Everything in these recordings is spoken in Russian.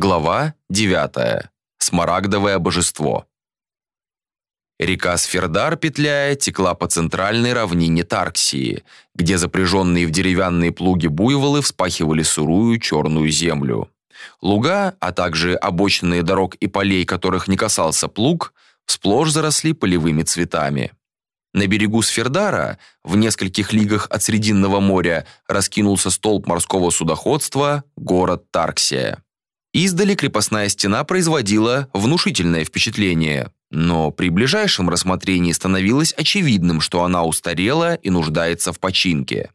Глава 9. Смарагдовое божество. Река Сфердар, петляя, текла по центральной равнине Тарксии, где запряженные в деревянные плуги буйволы вспахивали сырую черную землю. Луга, а также обочинные дорог и полей, которых не касался плуг, сплошь заросли полевыми цветами. На берегу Сфердара, в нескольких лигах от Срединного моря, раскинулся столб морского судоходства, город Тарксия. Издали крепостная стена производила внушительное впечатление, но при ближайшем рассмотрении становилось очевидным, что она устарела и нуждается в починке.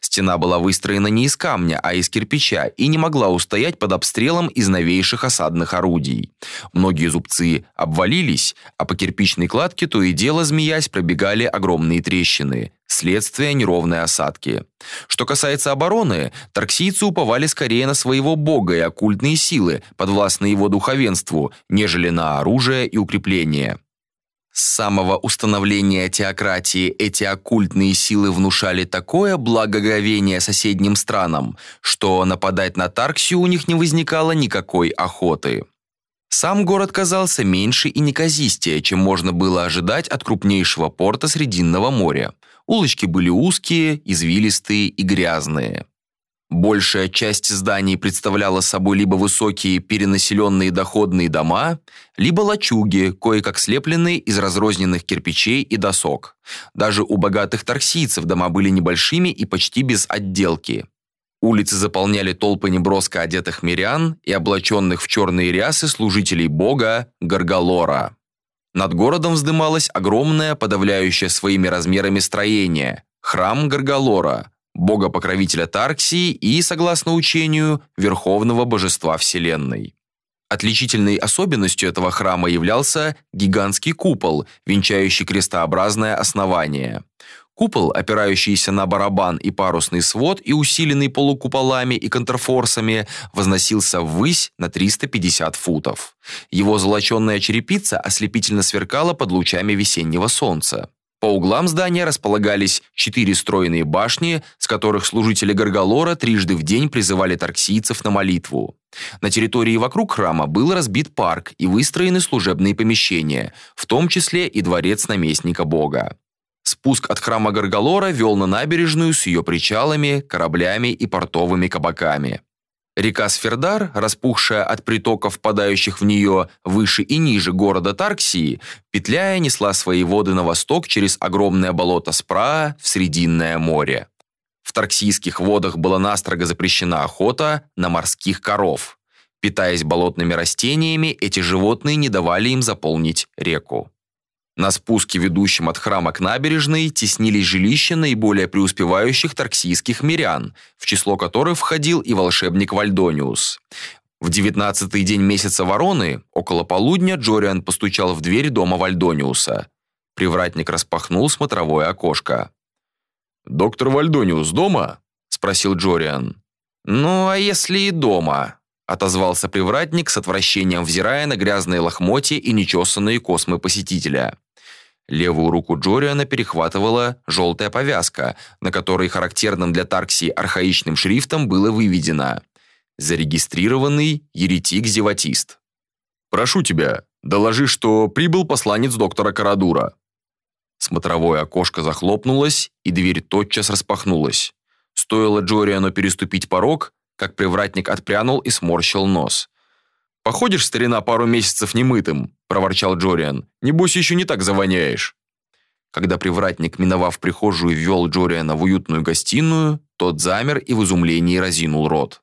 Стена была выстроена не из камня, а из кирпича и не могла устоять под обстрелом из новейших осадных орудий. Многие зубцы обвалились, а по кирпичной кладке то и дело, змеясь, пробегали огромные трещины, следствие неровной осадки. Что касается обороны, тарксийцы уповали скорее на своего бога и оккультные силы, подвластные его духовенству, нежели на оружие и укрепление. С самого установления теократии эти оккультные силы внушали такое благоговение соседним странам, что нападать на Тарксию у них не возникало никакой охоты. Сам город казался меньше и неказистее, чем можно было ожидать от крупнейшего порта Срединного моря. Улочки были узкие, извилистые и грязные. Большая часть зданий представляла собой либо высокие перенаселенные доходные дома, либо лачуги, кое-как слепленные из разрозненных кирпичей и досок. Даже у богатых торсийцев дома были небольшими и почти без отделки. Улицы заполняли толпы неброско одетых мирян и облаченных в черные рясы служителей бога Гаргалора. Над городом вздымалось огромное, подавляющее своими размерами строение – храм Гаргалора – бога-покровителя Тарксии и, согласно учению, верховного божества Вселенной. Отличительной особенностью этого храма являлся гигантский купол, венчающий крестообразное основание. Купол, опирающийся на барабан и парусный свод и усиленный полукуполами и контрфорсами, возносился ввысь на 350 футов. Его золоченная черепица ослепительно сверкала под лучами весеннего солнца. По углам здания располагались четыре стройные башни, с которых служители Гаргалора трижды в день призывали тарксийцев на молитву. На территории вокруг храма был разбит парк и выстроены служебные помещения, в том числе и дворец наместника бога. Спуск от храма Гаргалора вел на набережную с ее причалами, кораблями и портовыми кабаками. Река Сфердар, распухшая от притоков, впадающих в нее выше и ниже города Тарксии, петляя несла свои воды на восток через огромное болото Спраа в Срединное море. В тарксийских водах была настрого запрещена охота на морских коров. Питаясь болотными растениями, эти животные не давали им заполнить реку. На спуске, ведущем от храма к набережной, теснились жилища наиболее преуспевающих тарксийских мирян, в число которых входил и волшебник Вальдониус. В девятнадцатый день месяца Вороны, около полудня, Джориан постучал в дверь дома Вальдониуса. Привратник распахнул смотровое окошко. «Доктор Вальдониус дома?» – спросил Джориан. «Ну, а если и дома?» отозвался привратник с отвращением, взирая на грязные лохмотья и нечесанные космы посетителя. Левую руку Джориана перехватывала желтая повязка, на которой характерным для Тарксии архаичным шрифтом было выведено «Зарегистрированный еретик-зеватист». «Прошу тебя, доложи, что прибыл посланец доктора Карадура». Смотровое окошко захлопнулось, и дверь тотчас распахнулась. Стоило Джориану переступить порог, как привратник отпрянул и сморщил нос. «Походишь, старина, пару месяцев немытым», – проворчал Джориан. «Небось, еще не так завоняешь». Когда привратник, миновав прихожую, ввел Джориана в уютную гостиную, тот замер и в изумлении разинул рот.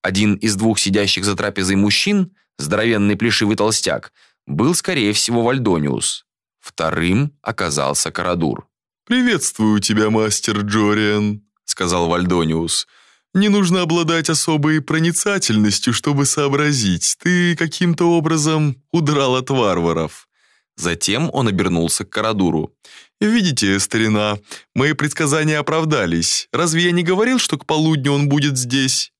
Один из двух сидящих за трапезой мужчин, здоровенный плешивый толстяк, был, скорее всего, Вальдониус. Вторым оказался Карадур. «Приветствую тебя, мастер Джориан», — сказал Вальдониус. Не нужно обладать особой проницательностью, чтобы сообразить. Ты каким-то образом удрал от варваров». Затем он обернулся к Карадуру. «Видите, старина, мои предсказания оправдались. Разве я не говорил, что к полудню он будет здесь?»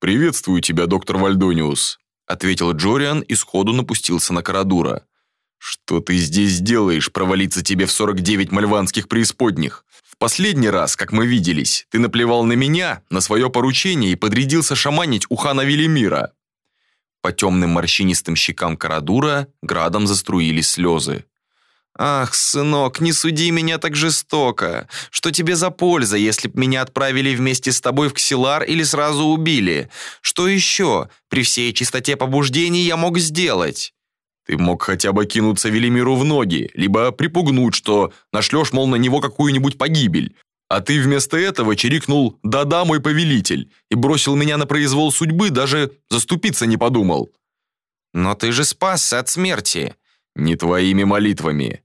«Приветствую тебя, доктор Вальдониус», — ответил Джориан и сходу напустился на Карадура. «Что ты здесь делаешь, провалиться тебе в 49 мальванских преисподних? Последний раз, как мы виделись, ты наплевал на меня, на свое поручение и подрядился шаманить у хана Велимира». По темным морщинистым щекам Карадура градом заструились слезы. «Ах, сынок, не суди меня так жестоко. Что тебе за польза, если б меня отправили вместе с тобой в Ксилар или сразу убили? Что еще при всей чистоте побуждений я мог сделать?» «Ты мог хотя бы кинуться Велимиру в ноги, либо припугнуть, что нашлешь, мол, на него какую-нибудь погибель. А ты вместо этого чирикнул «Да-да, мой повелитель» и бросил меня на произвол судьбы, даже заступиться не подумал». «Но ты же спасся от смерти». «Не твоими молитвами.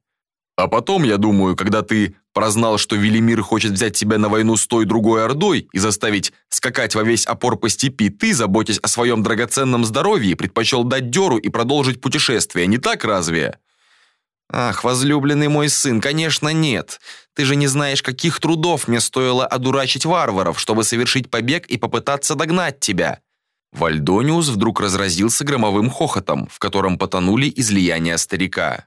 А потом, я думаю, когда ты прознал, что Велимир хочет взять тебя на войну с той другой ордой и заставить скакать во весь опор по степи, ты, заботясь о своем драгоценном здоровье, предпочел дать дёру и продолжить путешествие, не так разве? Ах, возлюбленный мой сын, конечно, нет. Ты же не знаешь, каких трудов мне стоило одурачить варваров, чтобы совершить побег и попытаться догнать тебя. Вальдониус вдруг разразился громовым хохотом, в котором потонули излияния старика.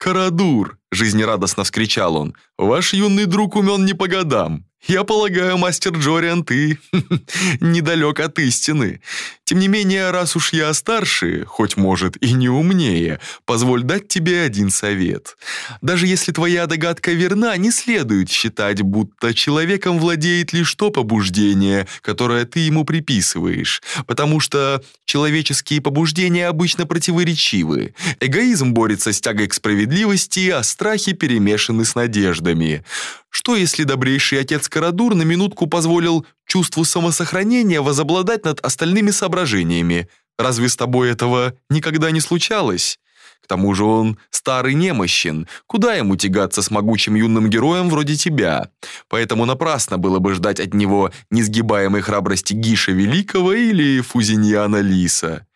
«Карадур!» – жизнерадостно вскричал он. «Ваш юный друг умен не по годам. Я полагаю, мастер Джориан, ты недалек от истины. Тем не менее, раз уж я старше, хоть, может, и не умнее, позволь дать тебе один совет. Даже если твоя догадка верна, не следует считать, будто человеком владеет лишь то побуждение, которое ты ему приписываешь, потому что человеческие побуждения обычно противоречивы. Эгоизм борется с тягой к справедливости, а страхи перемешаны с надеждами. Что, если добрейший отец Карадур на минутку позволил чувству самосохранения возобладать над остальными соображениями? Разве с тобой этого никогда не случалось? К тому же он старый немощен, куда ему тягаться с могучим юным героем вроде тебя? Поэтому напрасно было бы ждать от него несгибаемой храбрости Гиша Великого или Фузиньяна Лиса.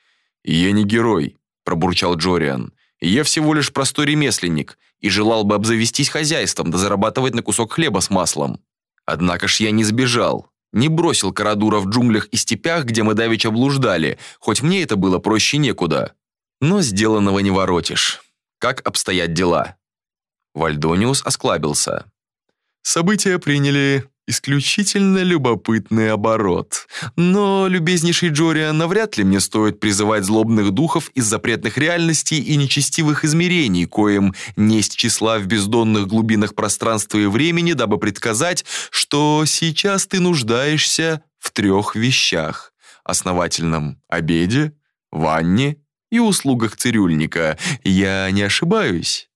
«Я не герой», – пробурчал Джориан. «Я всего лишь простой ремесленник, и желал бы обзавестись хозяйством да зарабатывать на кусок хлеба с маслом. Однако ж я не сбежал, не бросил Карадура в джунглях и степях, где мы давеча блуждали, хоть мне это было проще некуда. Но сделанного не воротишь. Как обстоят дела?» Вальдониус осклабился. «События приняли Исключительно любопытный оборот. Но, любезнейший Джориан, навряд ли мне стоит призывать злобных духов из запретных реальностей и нечестивых измерений, коим несть числа в бездонных глубинах пространства и времени, дабы предсказать, что сейчас ты нуждаешься в трех вещах. Основательном обеде, ванне и услугах цирюльника. Я не ошибаюсь?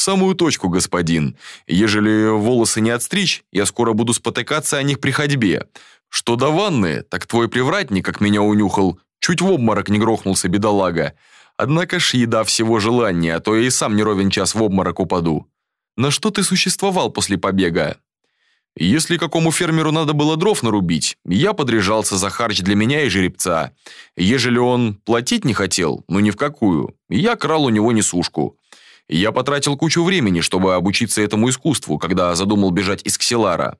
«В самую точку, господин. Ежели волосы не отстричь, я скоро буду спотыкаться о них при ходьбе. Что до ванны, так твой привратник, как меня унюхал, чуть в обморок не грохнулся, бедолага. Однако ж еда всего желания, а то я и сам не ровен час в обморок упаду. На что ты существовал после побега?» Если какому фермеру надо было дров нарубить, я подряжался за харч для меня и жеребца. Ежели он платить не хотел, ну ни в какую, я крал у него несушку. Я потратил кучу времени, чтобы обучиться этому искусству, когда задумал бежать из Ксилара.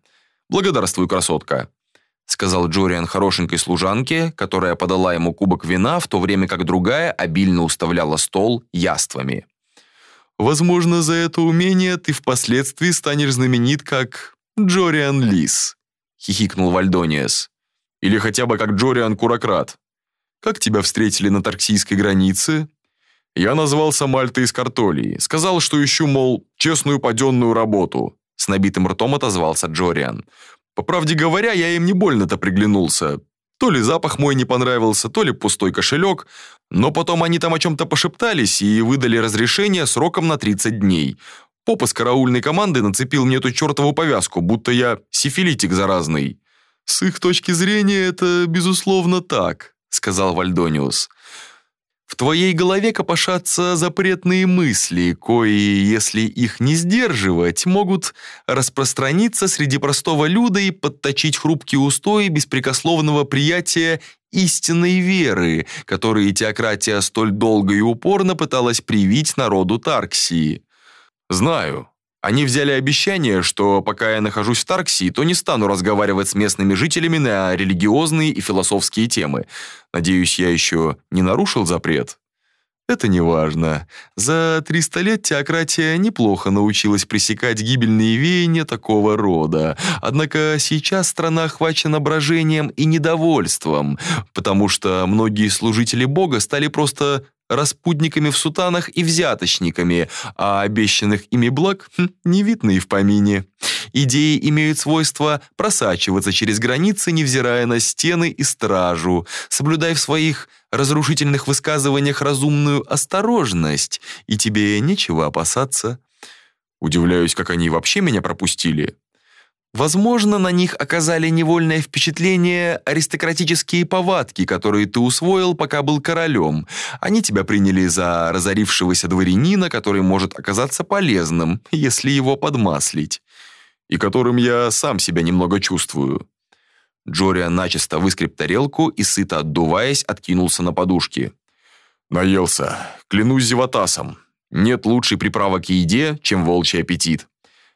Благодарствуй, красотка», — сказал Джориан хорошенькой служанке, которая подала ему кубок вина, в то время как другая обильно уставляла стол яствами. «Возможно, за это умение ты впоследствии станешь знаменит как Джориан Лис», — хихикнул Вальдониас. «Или хотя бы как Джориан Куракрат. Как тебя встретили на Тарксийской границе?» Я назвался Мальтой из Картолии. Сказал, что ищу, мол, честную паденную работу. С набитым ртом отозвался Джориан. По правде говоря, я им не больно-то приглянулся. То ли запах мой не понравился, то ли пустой кошелек. Но потом они там о чем-то пошептались и выдали разрешение сроком на 30 дней. Поп из караульной команды нацепил мне эту чертову повязку, будто я сифилитик заразный. «С их точки зрения это, безусловно, так», — сказал Вальдониус. В твоей голове копошатся запретные мысли, кои, если их не сдерживать, могут распространиться среди простого люда и подточить хрупкие устои беспрекословного приятия истинной веры, которые теократия столь долго и упорно пыталась привить народу Тарксии. Знаю, они взяли обещание, что пока я нахожусь в Тарксии, то не стану разговаривать с местными жителями на религиозные и философские темы. Надеюсь, я еще не нарушил запрет. Это не важно. За 300 лет теократия неплохо научилась пресекать гибельные веяния такого рода. Однако сейчас страна охвачена брожением и недовольством, потому что многие служители Бога стали просто распутниками в сутанах и взяточниками, а обещанных ими благ хм, не видно и в помине. Идеи имеют свойство просачиваться через границы, невзирая на стены и стражу. Соблюдай в своих разрушительных высказываниях разумную осторожность, и тебе нечего опасаться. Удивляюсь, как они вообще меня пропустили. Возможно, на них оказали невольное впечатление аристократические повадки, которые ты усвоил, пока был королем. Они тебя приняли за разорившегося дворянина, который может оказаться полезным, если его подмаслить. И которым я сам себя немного чувствую. Джориан начисто выскреб тарелку и, сыто отдуваясь, откинулся на подушки. «Наелся. Клянусь зевотасом. Нет лучшей приправок к еде, чем волчий аппетит.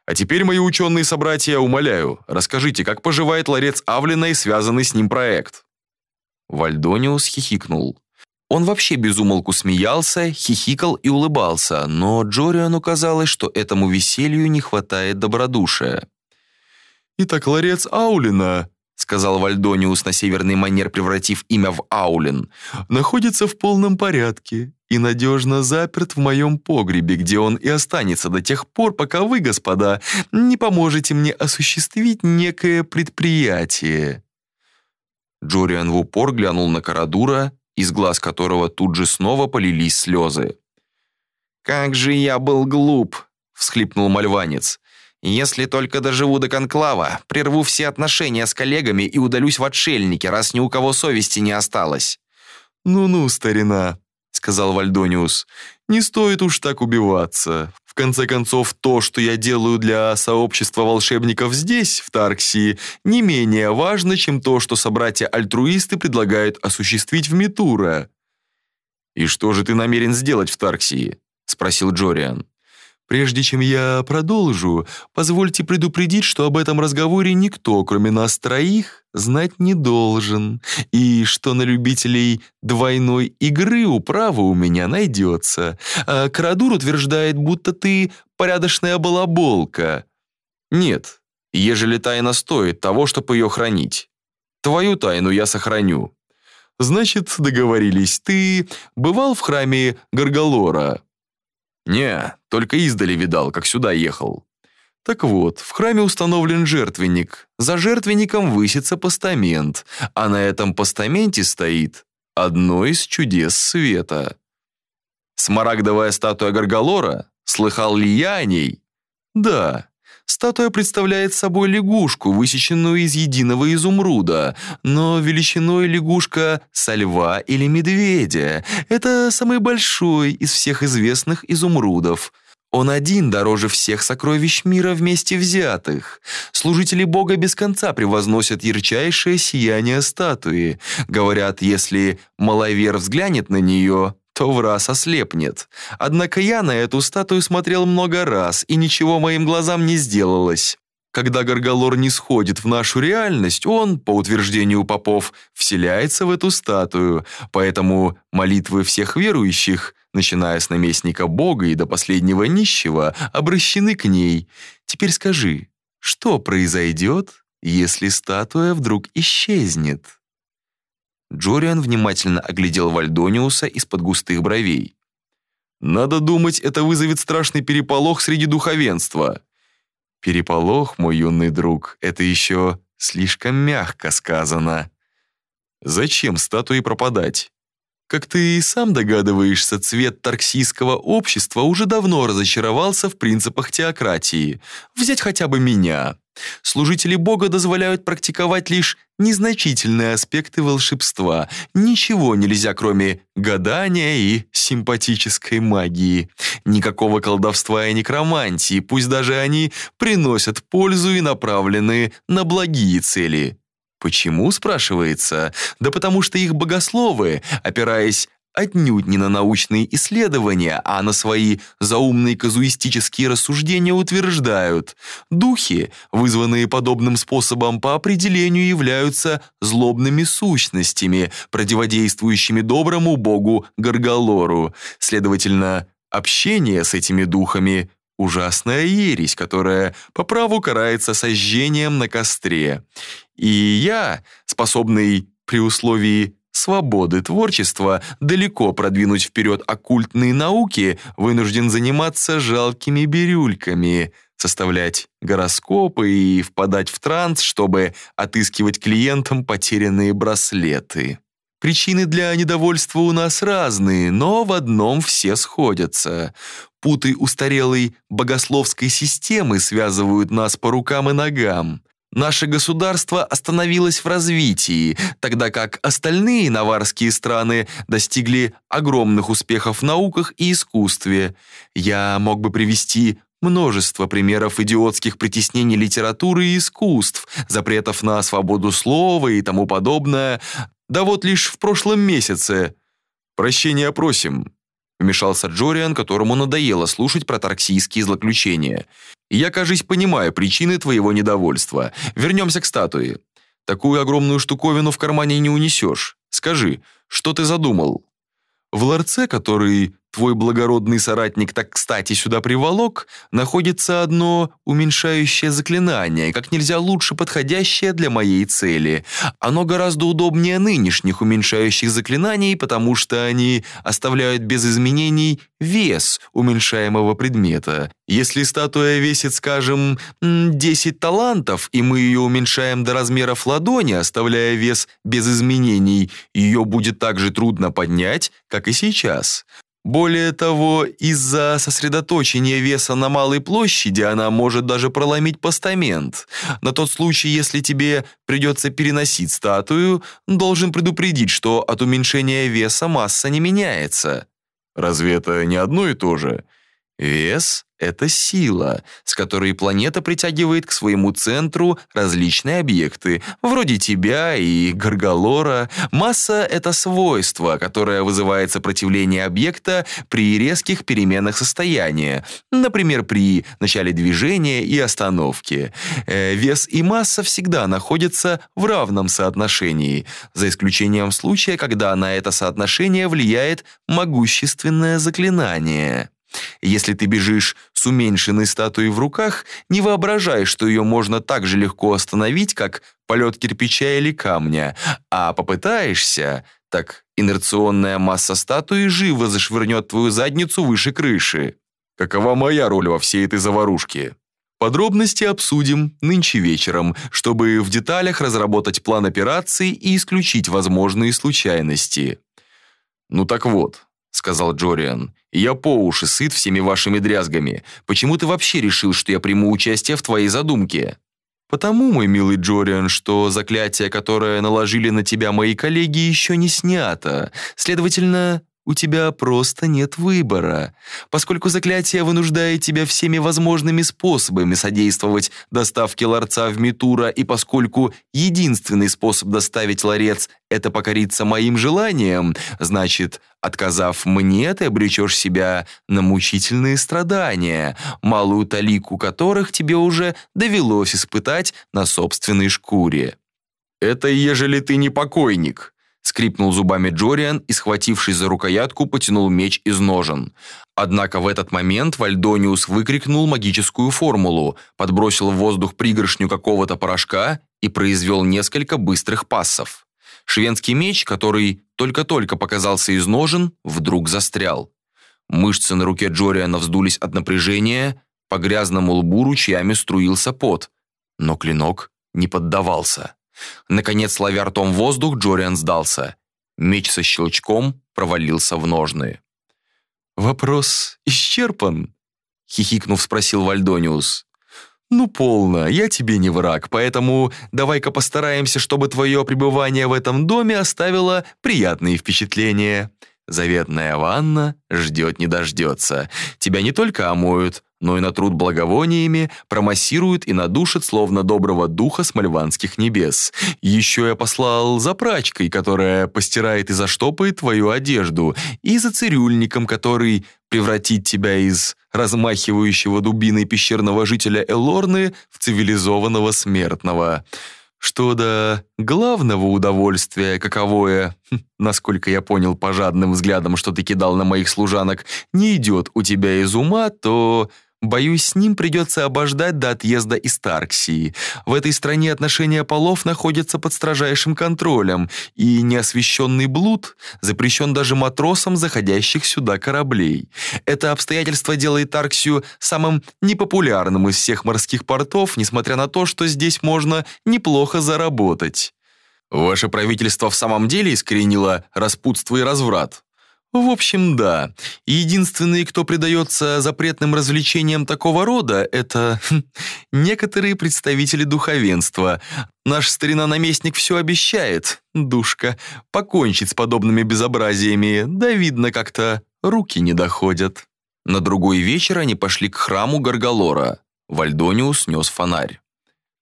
А теперь, мои ученые собратья, умоляю, расскажите, как поживает ларец Авлина и связанный с ним проект?» Вальдониус хихикнул. Он вообще безумолку смеялся, хихикал и улыбался, но Джориану казалось, что этому веселью не хватает добродушия. «Итак, ларец Аулина», — сказал Вальдониус на северный манер, превратив имя в Аулин, «находится в полном порядке и надежно заперт в моем погребе, где он и останется до тех пор, пока вы, господа, не поможете мне осуществить некое предприятие». Джориан в упор глянул на Карадура, из глаз которого тут же снова полились слезы. «Как же я был глуп!» — всхлипнул мальванец. «Если только доживу до конклава, прерву все отношения с коллегами и удалюсь в отшельники, раз ни у кого совести не осталось». «Ну-ну, старина», сказал Вальдониус. «Не стоит уж так убиваться. В конце концов, то, что я делаю для сообщества волшебников здесь, в Тарксии, не менее важно, чем то, что собратья-альтруисты предлагают осуществить в Митура». «И что же ты намерен сделать в Тарксии?» — спросил Джориан. Прежде чем я продолжу, позвольте предупредить, что об этом разговоре никто, кроме нас троих, знать не должен, и что на любителей двойной игры управа у меня найдется. А Крадур утверждает, будто ты порядочная балаболка. Нет, ежели тайна стоит того, чтобы ее хранить. Твою тайну я сохраню. Значит, договорились, ты бывал в храме Гаргалора? «Не, только издали видал, как сюда ехал». Так вот, в храме установлен жертвенник. За жертвенником высится постамент, а на этом постаменте стоит одно из чудес света. Смарагдовая статуя Гаргалора? Слыхал ли я о ней? Да. Статуя представляет собой лягушку, высеченную из единого изумруда, но величиной лягушка со льва или медведя. Это самый большой из всех известных изумрудов. Он один дороже всех сокровищ мира вместе взятых. Служители Бога без конца превозносят ярчайшее сияние статуи. Говорят, если маловер взглянет на нее, то в раз ослепнет. Однако я на эту статую смотрел много раз, и ничего моим глазам не сделалось. Когда Гаргалор не сходит в нашу реальность, он, по утверждению попов, вселяется в эту статую, поэтому молитвы всех верующих, начиная с наместника Бога и до последнего нищего, обращены к ней. Теперь скажи, что произойдет, если статуя вдруг исчезнет? Джориан внимательно оглядел Вальдониуса из-под густых бровей. «Надо думать, это вызовет страшный переполох среди духовенства». «Переполох, мой юный друг, это еще слишком мягко сказано». «Зачем статуи пропадать? Как ты и сам догадываешься, цвет тарксийского общества уже давно разочаровался в принципах теократии. Взять хотя бы меня. Служители Бога дозволяют практиковать лишь незначительные аспекты волшебства. Ничего нельзя, кроме гадания и симпатической магии. Никакого колдовства и некромантии, пусть даже они приносят пользу и направлены на благие цели. Почему, спрашивается? Да потому что их богословы, опираясь отнюдь не на научные исследования, а на свои заумные казуистические рассуждения утверждают, духи, вызванные подобным способом по определению, являются злобными сущностями, противодействующими доброму богу Гаргалору. Следовательно, общение с этими духами – ужасная ересь, которая по праву карается сожжением на костре. И я, способный при условии свободы творчества далеко продвинуть вперед оккультные науки, вынужден заниматься жалкими бирюльками, составлять гороскопы и впадать в транс, чтобы отыскивать клиентам потерянные браслеты. Причины для недовольства у нас разные, но в одном все сходятся. Путы устарелой богословской системы связывают нас по рукам и ногам. Наше государство остановилось в развитии, тогда как остальные наварские страны достигли огромных успехов в науках и искусстве. Я мог бы привести множество примеров идиотских притеснений литературы и искусств, запретов на свободу слова и тому подобное. Да вот лишь в прошлом месяце. Прощения просим, вмешался Джориан, которому надоело слушать про тарксийские злоключения. Я, кажись, понимаю причины твоего недовольства. Вернемся к статуе. Такую огромную штуковину в кармане не унесешь. Скажи, что ты задумал? В ларце, который твой благородный соратник так кстати сюда приволок, находится одно уменьшающее заклинание, как нельзя лучше подходящее для моей цели. Оно гораздо удобнее нынешних уменьшающих заклинаний, потому что они оставляют без изменений вес уменьшаемого предмета. Если статуя весит, скажем, 10 талантов, и мы ее уменьшаем до размеров ладони, оставляя вес без изменений, ее будет так же трудно поднять, как и сейчас. Более того, из-за сосредоточения веса на малой площади она может даже проломить постамент. На тот случай, если тебе придется переносить статую, должен предупредить, что от уменьшения веса масса не меняется. Разве это не одно и то же? Вес — это сила, с которой планета притягивает к своему центру различные объекты, вроде тебя и Гаргалора. Масса — это свойство, которое вызывает сопротивление объекта при резких переменах состояния, например, при начале движения и остановке. Э, вес и масса всегда находятся в равном соотношении, за исключением случая, когда на это соотношение влияет могущественное заклинание. Если ты бежишь с уменьшенной статуей в руках, не воображай, что ее можно так же легко остановить, как полет кирпича или камня, а попытаешься, так инерционная масса статуи живо зашвырнет твою задницу выше крыши. Какова моя роль во всей этой заварушке? Подробности обсудим нынче вечером, чтобы в деталях разработать план операции и исключить возможные случайности. Ну так вот, сказал Джориан. «Я по уши сыт всеми вашими дрязгами. Почему ты вообще решил, что я приму участие в твоей задумке?» «Потому, мой милый Джориан, что заклятие, которое наложили на тебя мои коллеги, еще не снято. Следовательно, у тебя просто нет выбора. Поскольку заклятие вынуждает тебя всеми возможными способами содействовать доставке ларца в Митура, и поскольку единственный способ доставить ларец — это покориться моим желаниям, значит, отказав мне, ты обречешь себя на мучительные страдания, малую талику которых тебе уже довелось испытать на собственной шкуре. «Это ежели ты не покойник», Скрипнул зубами Джориан и, схватившись за рукоятку, потянул меч из ножен. Однако в этот момент Вальдониус выкрикнул магическую формулу, подбросил в воздух пригоршню какого-то порошка и произвел несколько быстрых пассов. Шведский меч, который только-только показался из ножен, вдруг застрял. Мышцы на руке Джориана вздулись от напряжения, по грязному лбу ручьями струился пот, но клинок не поддавался. Наконец, ловя ртом воздух, Джориан сдался. Меч со щелчком провалился в ножны. «Вопрос исчерпан?» — хихикнув, спросил Вальдониус. «Ну, полно, я тебе не враг, поэтому давай-ка постараемся, чтобы твое пребывание в этом доме оставило приятные впечатления. Заветная ванна ждет не дождется. Тебя не только омоют, но и натрут благовониями, промассируют и надушат, словно доброго духа с мальванских небес. Еще я послал за прачкой, которая постирает и заштопает твою одежду, и за цирюльником, который превратит тебя из размахивающего дубиной пещерного жителя Элорны в цивилизованного смертного. Что до главного удовольствия, каковое, хм, насколько я понял по жадным взглядам, что ты кидал на моих служанок, не идет у тебя из ума, то Боюсь, с ним придется обождать до отъезда из Тарксии. В этой стране отношения полов находятся под строжайшим контролем, и неосвещенный блуд запрещен даже матросам заходящих сюда кораблей. Это обстоятельство делает Тарксию самым непопулярным из всех морских портов, несмотря на то, что здесь можно неплохо заработать. Ваше правительство в самом деле искоренило распутство и разврат? В общем, да. Единственные, кто предается запретным развлечениям такого рода, это хм, некоторые представители духовенства. Наш старина-наместник все обещает, душка, покончить с подобными безобразиями, да видно как-то руки не доходят. На другой вечер они пошли к храму Гаргалора. Вальдониус нес фонарь.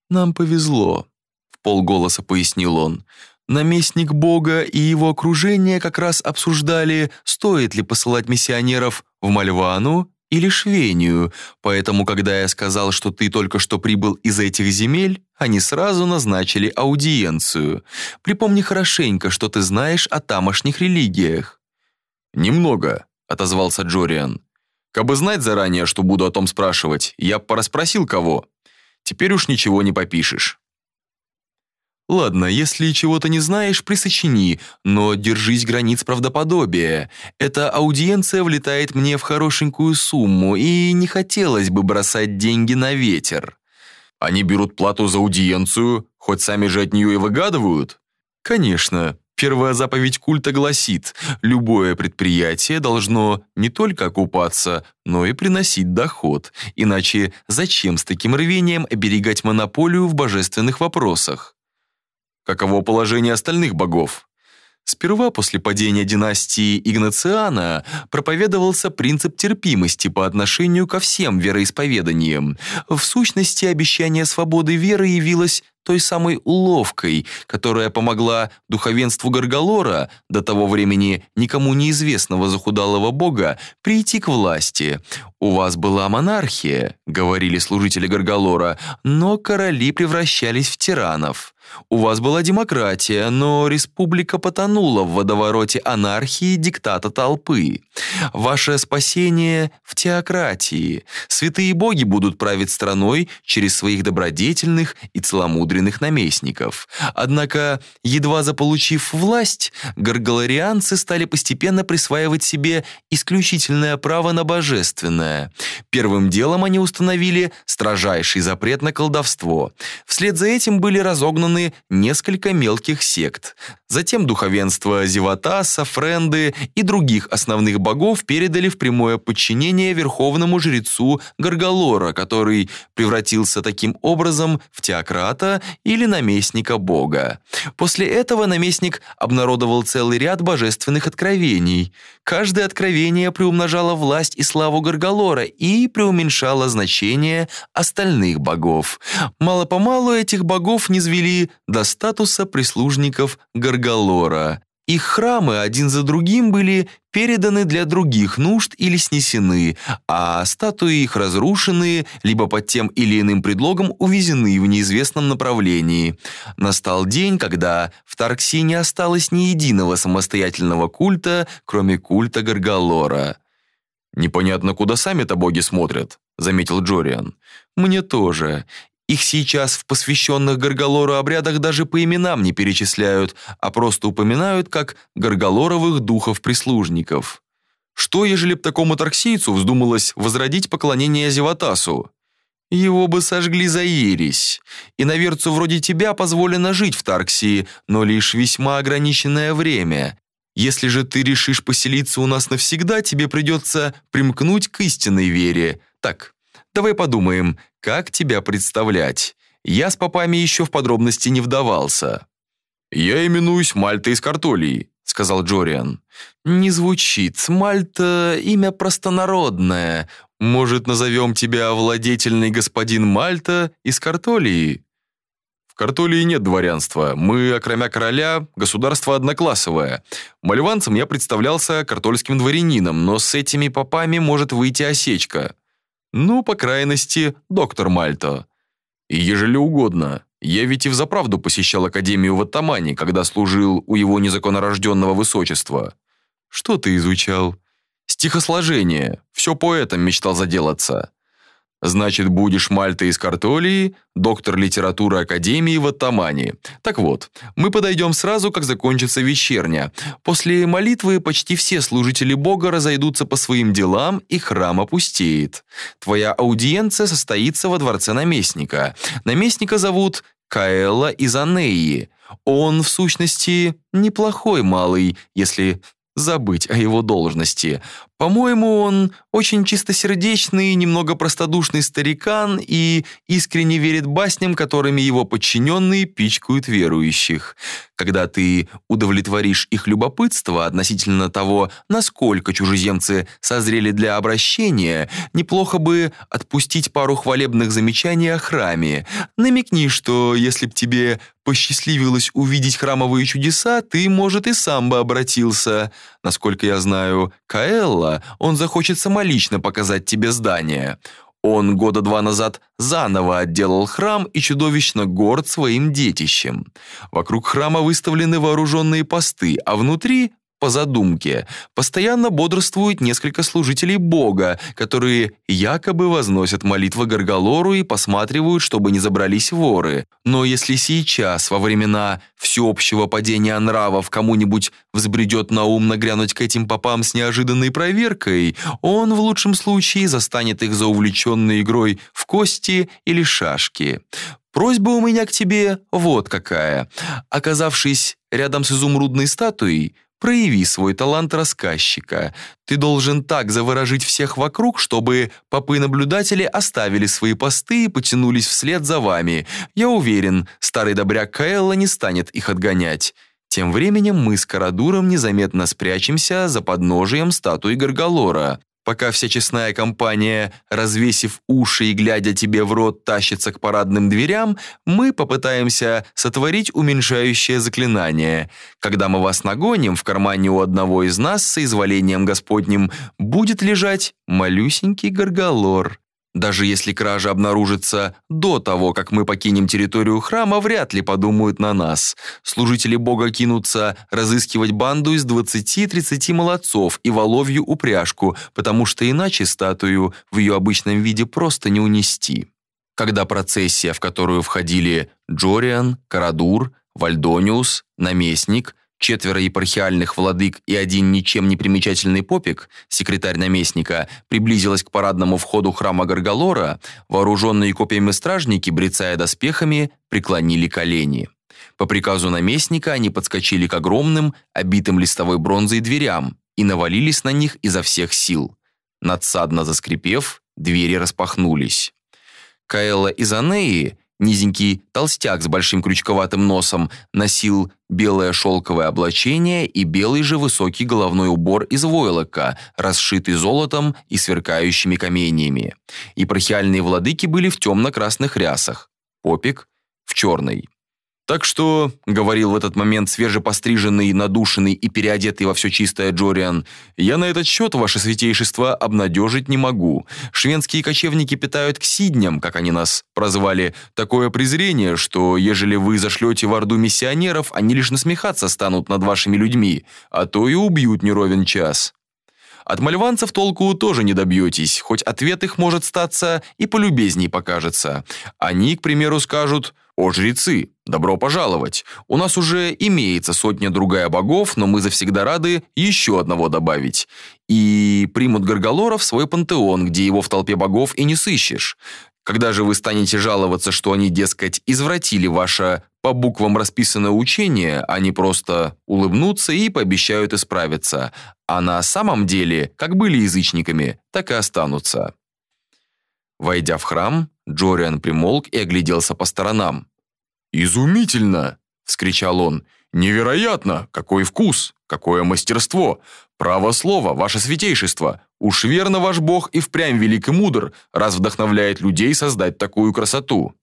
«Нам повезло», — в полголоса пояснил он. Наместник Бога и его окружение как раз обсуждали, стоит ли посылать миссионеров в Мальвану или Швению, поэтому, когда я сказал, что ты только что прибыл из этих земель, они сразу назначили аудиенцию. Припомни хорошенько, что ты знаешь о тамошних религиях». «Немного», — отозвался Джориан. «Кабы знать заранее, что буду о том спрашивать, я б пораспросил кого. Теперь уж ничего не попишешь». Ладно, если чего-то не знаешь, присочини, но держись границ правдоподобия. Эта аудиенция влетает мне в хорошенькую сумму, и не хотелось бы бросать деньги на ветер. Они берут плату за аудиенцию, хоть сами же от нее и выгадывают? Конечно. Первая заповедь культа гласит, любое предприятие должно не только окупаться, но и приносить доход. Иначе зачем с таким рвением оберегать монополию в божественных вопросах? Каково положение остальных богов? Сперва после падения династии Игнациана проповедовался принцип терпимости по отношению ко всем вероисповеданиям. В сущности, обещание свободы веры явилось той самой уловкой, которая помогла духовенству Гаргалора, до того времени никому неизвестного захудалого бога, прийти к власти. «У вас была монархия», — говорили служители Гаргалора, «но короли превращались в тиранов». У вас была демократия, но республика потонула в водовороте анархии диктата толпы. Ваше спасение в теократии. Святые боги будут править страной через своих добродетельных и целомудренных наместников. Однако, едва заполучив власть, гаргаларианцы стали постепенно присваивать себе исключительное право на божественное. Первым делом они установили строжайший запрет на колдовство. Вслед за этим были разогнаны несколько мелких сект. Затем духовенство Зеватаса, Френды и других основных богов передали в прямое подчинение верховному жрецу Гаргалора, который превратился таким образом в теократа или наместника бога. После этого наместник обнародовал целый ряд божественных откровений. Каждое откровение приумножало власть и славу Гаргалора и преуменьшало значение остальных богов. Мало-помалу этих богов низвели до статуса прислужников Гаргалора. Их храмы один за другим были переданы для других нужд или снесены, а статуи их разрушены, либо под тем или иным предлогом увезены в неизвестном направлении. Настал день, когда в Таркси не осталось ни единого самостоятельного культа, кроме культа Гаргалора. «Непонятно, куда сами-то боги смотрят», — заметил Джориан. «Мне тоже. Их сейчас в посвященных Гаргалору обрядах даже по именам не перечисляют, а просто упоминают как гаргалоровых духов-прислужников. Что, ежели б такому тарксийцу вздумалось возродить поклонение Зеватасу? Его бы сожгли за ересь. И наверцу вроде тебя позволено жить в Тарксии, но лишь весьма ограниченное время. Если же ты решишь поселиться у нас навсегда, тебе придется примкнуть к истинной вере. Так, Давай подумаем, как тебя представлять. Я с попами еще в подробности не вдавался». «Я именуюсь Мальта из Картолии», — сказал Джориан. «Не звучит. Мальта — имя простонародное. Может, назовем тебя владетельный господин Мальта из Картолии?» В Картолии нет дворянства. Мы, окромя короля, государство одноклассовое. Мальванцем я представлялся картольским дворянином, но с этими попами может выйти осечка. Ну, по крайности, доктор Мальто. И ежели угодно. Я ведь и взаправду посещал Академию в Оттамане, когда служил у его незаконнорожденного высочества. Что ты изучал? Стихосложение. Все поэтом мечтал заделаться. Значит, будешь Мальта из Картолии, доктор литературы Академии в Оттамане. Так вот, мы подойдем сразу, как закончится вечерня. После молитвы почти все служители Бога разойдутся по своим делам, и храм опустеет. Твоя аудиенция состоится во дворце наместника. Наместника зовут Каэла из Анеи. Он, в сущности, неплохой малый, если забыть о его должности. По-моему, он очень чистосердечный, немного простодушный старикан и искренне верит басням, которыми его подчиненные пичкают верующих. Когда ты удовлетворишь их любопытство относительно того, насколько чужеземцы созрели для обращения, неплохо бы отпустить пару хвалебных замечаний о храме. Намекни, что если б тебе посчастливилось увидеть храмовые чудеса, ты, может, и сам бы обратился. Насколько я знаю, Каэлла, он захочет самолично показать тебе здание. Он года два назад заново отделал храм и чудовищно горд своим детищем. Вокруг храма выставлены вооруженные посты, а внутри по задумке, постоянно бодрствует несколько служителей Бога, которые якобы возносят молитвы Гаргалору и посматривают, чтобы не забрались воры. Но если сейчас, во времена всеобщего падения нравов, кому-нибудь взбредет на ум нагрянуть к этим попам с неожиданной проверкой, он в лучшем случае застанет их за увлеченной игрой в кости или шашки. Просьба у меня к тебе вот какая. Оказавшись рядом с изумрудной статуей, Прояви свой талант рассказчика. Ты должен так заворожить всех вокруг, чтобы попы-наблюдатели оставили свои посты и потянулись вслед за вами. Я уверен, старый добряк Каэлла не станет их отгонять. Тем временем мы с Карадуром незаметно спрячемся за подножием статуи Гаргалора. Пока вся честная компания, развесив уши и глядя тебе в рот, тащится к парадным дверям, мы попытаемся сотворить уменьшающее заклинание. Когда мы вас нагоним, в кармане у одного из нас с изволением Господним будет лежать малюсенький горголор. Даже если кража обнаружится до того, как мы покинем территорию храма, вряд ли подумают на нас. Служители Бога кинутся разыскивать банду из 20-30 молодцов и воловью упряжку, потому что иначе статую в ее обычном виде просто не унести. Когда процессия, в которую входили Джориан, Карадур, Вальдониус, наместник – четверо епархиальных владык и один ничем не примечательный попик, секретарь наместника, приблизилась к парадному входу храма Гаргалора, вооруженные копьями стражники, брецая доспехами, преклонили колени. По приказу наместника они подскочили к огромным, обитым листовой бронзой дверям и навалились на них изо всех сил. Надсадно заскрипев, двери распахнулись. Каэла из Анеи Низенький толстяк с большим крючковатым носом носил белое шелковое облачение и белый же высокий головной убор из войлока, расшитый золотом и сверкающими каменьями. Епархиальные владыки были в темно-красных рясах, попик в черной. «Так что», — говорил в этот момент свежепостриженный, надушенный и переодетый во все чистое Джориан, «я на этот счет, ваше святейшество, обнадежить не могу. Шведские кочевники питают к сидням, как они нас прозвали, такое презрение, что, ежели вы зашлете в Орду миссионеров, они лишь насмехаться станут над вашими людьми, а то и убьют неровен час». От мальванцев толку тоже не добьетесь, хоть ответ их может статься и полюбезней покажется. Они, к примеру, скажут «О, жрецы, добро пожаловать! У нас уже имеется сотня-другая богов, но мы завсегда рады еще одного добавить. И примут Гаргалора в свой пантеон, где его в толпе богов и не сыщешь. Когда же вы станете жаловаться, что они, дескать, извратили ваше по буквам расписанное учение, они просто улыбнутся и пообещают исправиться. А на самом деле, как были язычниками, так и останутся. Войдя в храм, Джориан примолк и огляделся по сторонам. «Изумительно!» – вскричал он. «Невероятно! Какой вкус! Какое мастерство! Право слово, ваше святейшество! Уж верно ваш бог и впрямь велик и мудр, раз вдохновляет людей создать такую красоту!»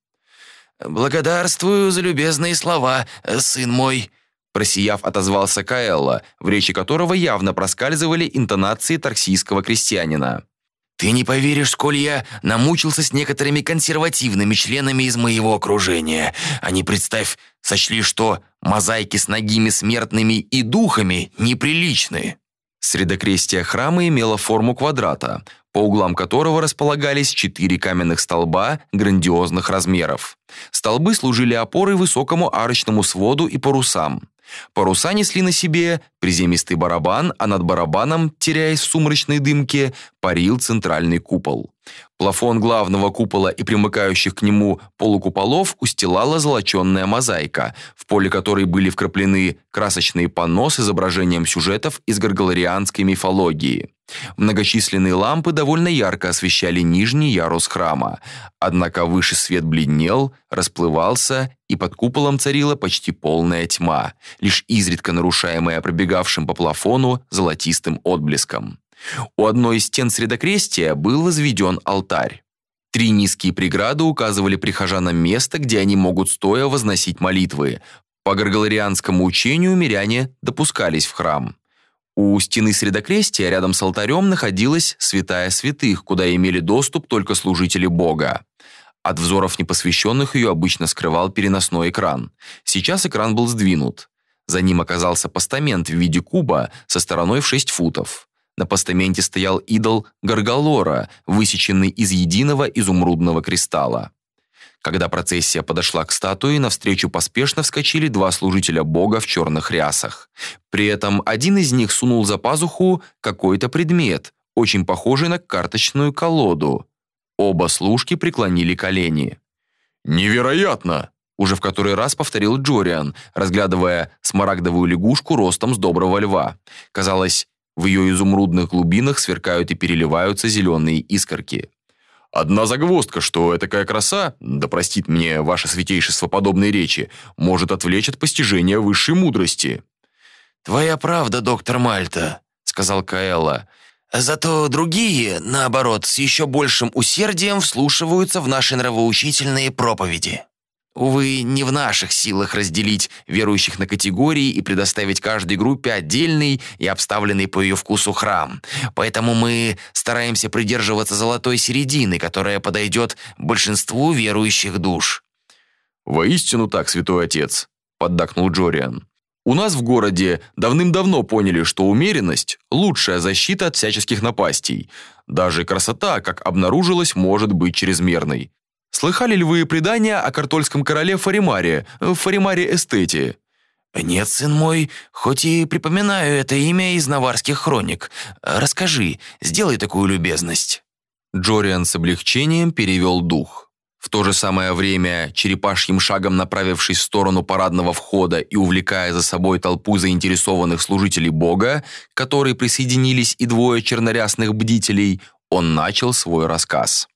«Благодарствую за любезные слова, сын мой», просияв отозвался Каэлла, в речи которого явно проскальзывали интонации тарксийского крестьянина. Ты не поверишь, сколь я намучился с некоторыми консервативными членами из моего окружения. Они, представь, сочли, что мозаики с ногими смертными и духами неприличны. Средокрестие храма имело форму квадрата, по углам которого располагались четыре каменных столба грандиозных размеров. Столбы служили опорой высокому арочному своду и парусам. Паруса несли на себе приземистый барабан, а над барабаном, теряясь в сумрачной дымке, парил центральный купол. Плафон главного купола и примыкающих к нему полукуполов устилала золоченная мозаика, в поле которой были вкраплены красочные панно с изображением сюжетов из гаргаларианской мифологии. Многочисленные лампы довольно ярко освещали нижний ярус храма, однако выше свет бледнел, расплывался, и под куполом царила почти полная тьма, лишь изредка нарушаемая пробегавшим по плафону золотистым отблеском. У одной из стен средокрестия был возведен алтарь. Три низкие преграды указывали прихожанам место, где они могут стоя возносить молитвы. По гаргаларианскому учению миряне допускались в храм. У стены средокрестия рядом с алтарем находилась святая святых, куда имели доступ только служители Бога. От взоров непосвященных ее обычно скрывал переносной экран. Сейчас экран был сдвинут. За ним оказался постамент в виде куба со стороной в 6 футов. На постаменте стоял идол Гаргалора, высеченный из единого изумрудного кристалла. Когда процессия подошла к статуе, навстречу поспешно вскочили два служителя бога в черных рясах. При этом один из них сунул за пазуху какой-то предмет, очень похожий на карточную колоду. Оба служки преклонили колени. «Невероятно!» уже в который раз повторил Джориан, разглядывая смарагдовую лягушку ростом с доброго льва. Казалось, в ее изумрудных глубинах сверкают и переливаются зеленые искорки. Одна загвоздка, что такая краса, да простит мне ваше святейшество подобные речи, может отвлечь от постижения высшей мудрости. «Твоя правда, доктор Мальта», — сказал Каэлла. «Зато другие, наоборот, с еще большим усердием вслушиваются в наши нравоучительные проповеди». Увы, не в наших силах разделить верующих на категории и предоставить каждой группе отдельный и обставленный по ее вкусу храм. Поэтому мы стараемся придерживаться золотой середины, которая подойдет большинству верующих душ. «Воистину так, святой отец», — поддакнул Джориан. «У нас в городе давным-давно поняли, что умеренность – лучшая защита от всяческих напастей. Даже красота, как обнаружилось, может быть чрезмерной. Слыхали ли вы предания о картольском короле Фаримаре, Фаримаре Эстете? «Нет, сын мой, хоть и припоминаю это имя из наварских хроник. Расскажи, сделай такую любезность». Джориан с облегчением перевел дух. В то же самое время, черепашьим шагом направившись в сторону парадного входа и увлекая за собой толпу заинтересованных служителей Бога, к которой присоединились и двое чернорясных бдителей, он начал свой рассказ.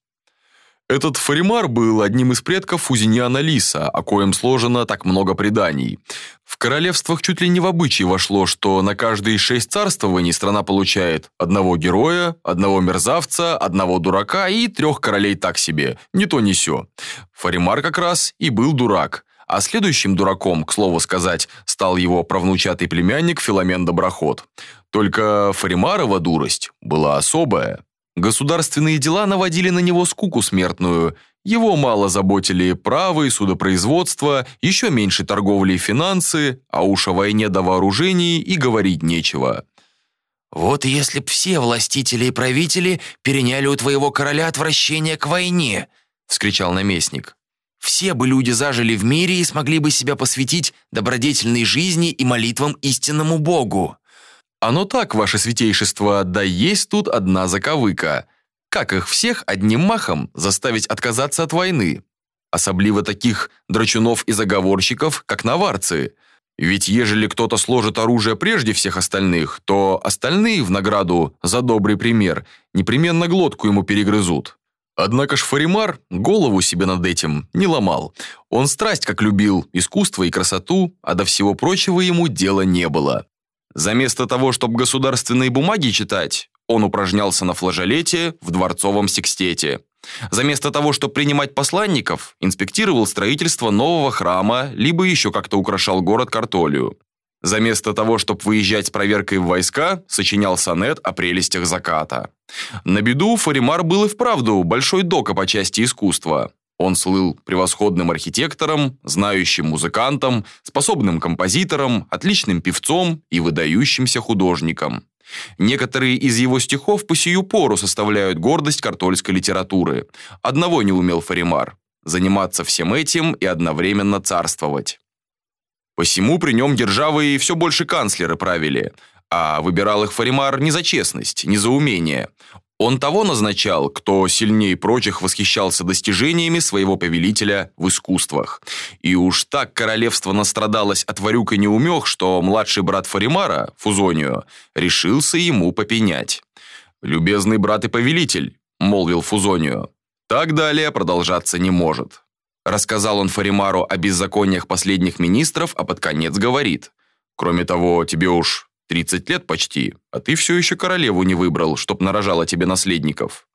Этот Фаримар был одним из предков Узиньяна Лиса, о коем сложено так много преданий. В королевствах чуть ли не в обычай вошло, что на каждые шесть царствований страна получает одного героя, одного мерзавца, одного дурака и трех королей так себе, не то не сё. Фаримар как раз и был дурак. А следующим дураком, к слову сказать, стал его правнучатый племянник Филомен Доброход. Только Фаримарова дурость была особая. Государственные дела наводили на него скуку смертную. Его мало заботили правы и судопроизводство, еще меньше торговли и финансы, а уж о войне до вооружений и говорить нечего. «Вот если б все властители и правители переняли у твоего короля отвращение к войне!» — вскричал наместник. «Все бы люди зажили в мире и смогли бы себя посвятить добродетельной жизни и молитвам истинному Богу». Оно так, ваше святейшество, да есть тут одна заковыка. Как их всех одним махом заставить отказаться от войны? Особливо таких драчунов и заговорщиков, как наварцы. Ведь ежели кто-то сложит оружие прежде всех остальных, то остальные в награду за добрый пример непременно глотку ему перегрызут. Однако ж Фаримар голову себе над этим не ломал. Он страсть как любил искусство и красоту, а до всего прочего ему дела не было. Заместо того, чтобы государственные бумаги читать, он упражнялся на флажолете в дворцовом секстете. Заместо того, чтобы принимать посланников, инспектировал строительство нового храма, либо еще как-то украшал город картолью. Заместо того, чтобы выезжать с проверкой в войска, сочинял сонет о прелестях заката. На беду Фаримар был и вправду большой дока по части искусства. Он слыл превосходным архитектором, знающим музыкантом, способным композитором, отличным певцом и выдающимся художником. Некоторые из его стихов по сию пору составляют гордость картольской литературы. Одного не умел Фаримар – заниматься всем этим и одновременно царствовать. Посему при нем державы и все больше канцлеры правили, а выбирал их Фаримар не за честность, не за умение. Он того назначал, кто сильнее прочих восхищался достижениями своего повелителя в искусствах. И уж так королевство настрадалось от варюка неумех, что младший брат Фаримара, Фузонию, решился ему попенять. «Любезный брат и повелитель», — молвил Фузонию, — «так далее продолжаться не может». Рассказал он Фаримару о беззакониях последних министров, а под конец говорит. «Кроме того, тебе уж 30 лет почти, а ты все еще королеву не выбрал, чтоб нарожала тебе наследников».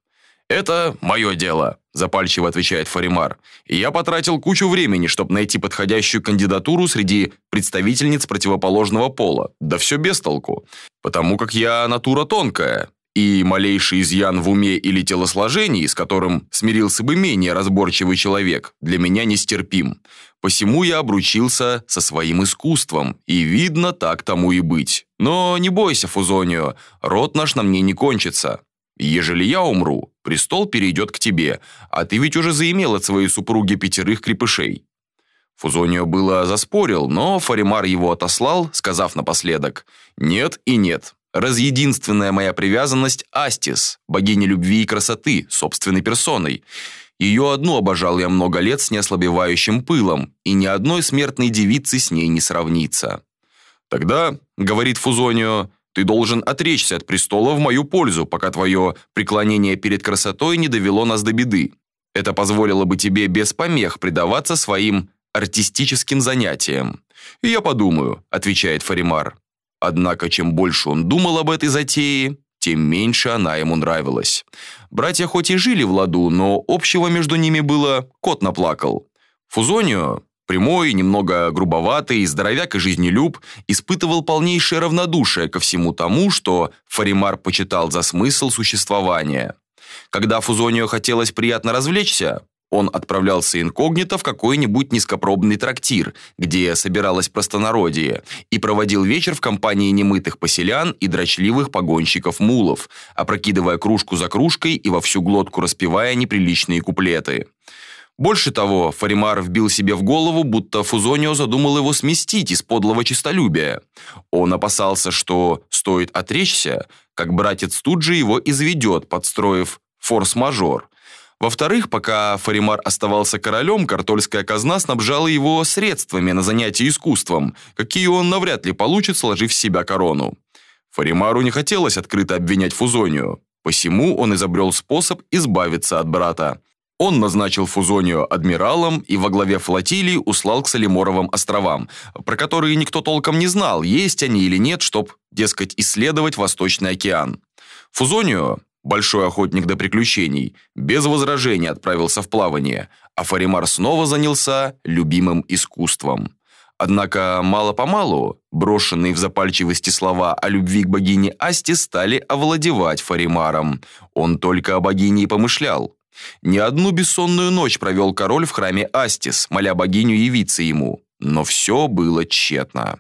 «Это мое дело», – запальчиво отвечает Фаримар. «И я потратил кучу времени, чтобы найти подходящую кандидатуру среди представительниц противоположного пола. Да все без толку. Потому как я натура тонкая, и малейший изъян в уме или телосложении, с которым смирился бы менее разборчивый человек, для меня нестерпим. Посему я обручился со своим искусством, и видно, так тому и быть. Но не бойся, Фузонио, род наш на мне не кончится. Ежели я умру, престол перейдет к тебе, а ты ведь уже заимел от своей супруги пятерых крепышей». Фузонио было заспорил, но Фаримар его отослал, сказав напоследок «нет и нет, Разъединственная моя привязанность – Астис, богиня любви и красоты, собственной персоной. Ее одну обожал я много лет с неослабевающим пылом, и ни одной смертной девицы с ней не сравнится. Тогда, говорит Фузонио, ты должен отречься от престола в мою пользу, пока твое преклонение перед красотой не довело нас до беды. Это позволило бы тебе без помех предаваться своим артистическим занятиям. Я подумаю, отвечает Фаримар. Однако, чем больше он думал об этой затее, тем меньше она ему нравилась. Братья хоть и жили в ладу, но общего между ними было «кот наплакал». Фузонио, прямой, немного грубоватый, здоровяк и жизнелюб, испытывал полнейшее равнодушие ко всему тому, что Фаримар почитал за смысл существования. Когда Фузонио хотелось приятно развлечься, он отправлялся инкогнито в какой-нибудь низкопробный трактир, где собиралось простонародье, и проводил вечер в компании немытых поселян и дрочливых погонщиков мулов, опрокидывая кружку за кружкой и во всю глотку распевая неприличные куплеты. Больше того, Фаримар вбил себе в голову, будто Фузонио задумал его сместить из подлого честолюбия. Он опасался, что стоит отречься, как братец тут же его изведет, подстроив форс-мажор – во-вторых, пока Фаримар оставался королем, картольская казна снабжала его средствами на занятия искусством, какие он навряд ли получит, сложив в себя корону. Фаримару не хотелось открыто обвинять Фузонию, посему он изобрел способ избавиться от брата. Он назначил Фузонию адмиралом и во главе флотилии услал к Салиморовым островам, про которые никто толком не знал, есть они или нет, чтоб, дескать, исследовать Восточный океан. Фузонию, Большой охотник до приключений без возражений отправился в плавание, а Фаримар снова занялся любимым искусством. Однако мало-помалу брошенные в запальчивости слова о любви к богине Асти стали овладевать Фаримаром. Он только о богине и помышлял. Не одну бессонную ночь провел король в храме Астис, моля богиню явиться ему. Но все было тщетно.